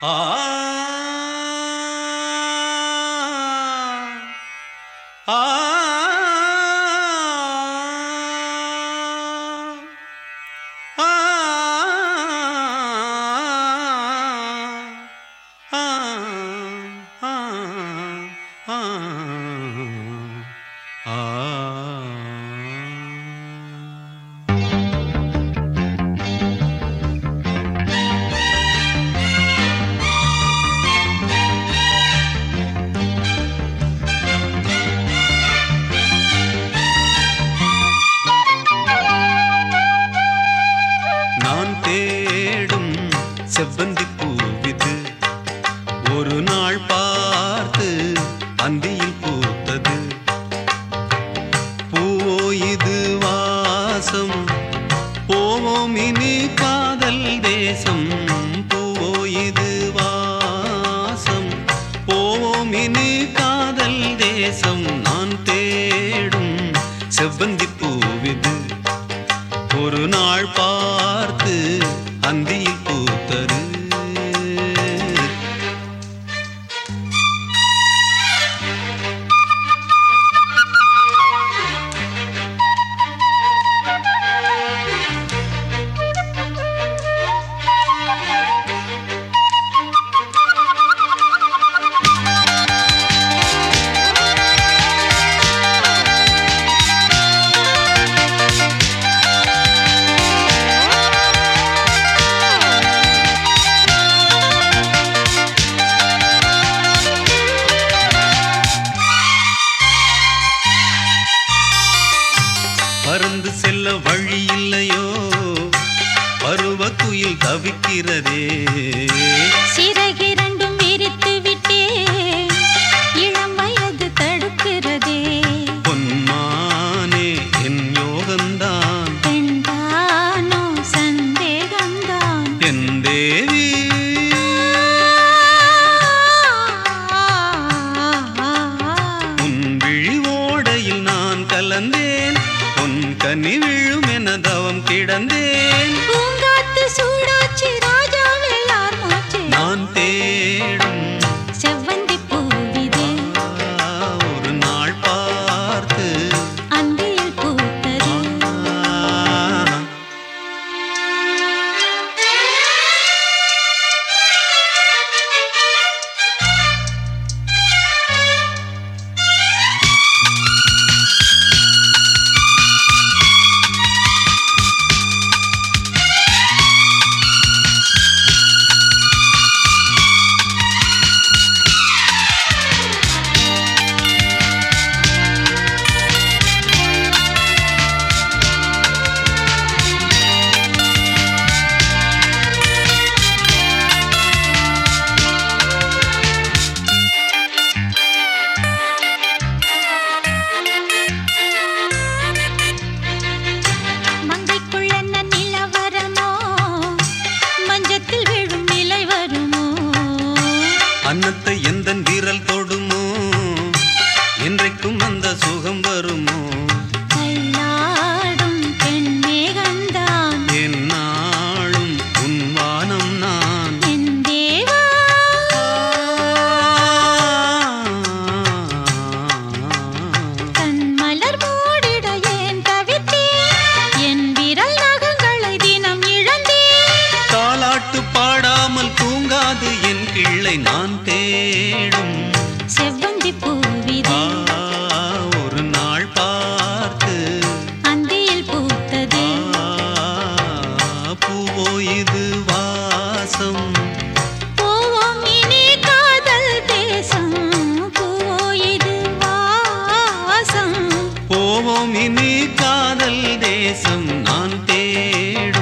啊。செவ்வந்தி பூவிது. ஒரு நாள் பார்த்து அந்தியில் பூத்தது. பூவோ இது வாசம். போவோம் இனி காதல் தேசம். பூவோ இது வாசம். போவோம் இனி காதல் தேசம். நான் தேடும் செவ்வந்தி பூவிது. ஒரு நாள் பார்த்து அந்தியில் பறந்து செல்ல வழி இல்லையோ? பருவ குயில் தவிக்கிறதே. சிறகிரண்டும் விரித்து விட்டே இளம் வயது தடுக்கிறதே. பொன்மானே என் யோகந்தான் பெண்தானோ சந்தேகம்தான். என் தேவி. உன் விழி ஓடையில் நான் கலந்தேன் கனி விழும் என தவம் கிடந்தேன். பூங்காத்து சூடா அன்னத்தை எந்த விரல் தொடுமோ? என்றைக்கும் அந்த சுகம் வருமோ? வானம் நான். தேசம். போவோம் இனி காதல் தேசம். போயிது வாசம். போவோம் இனி காதல் தேசம். நான் தேடும்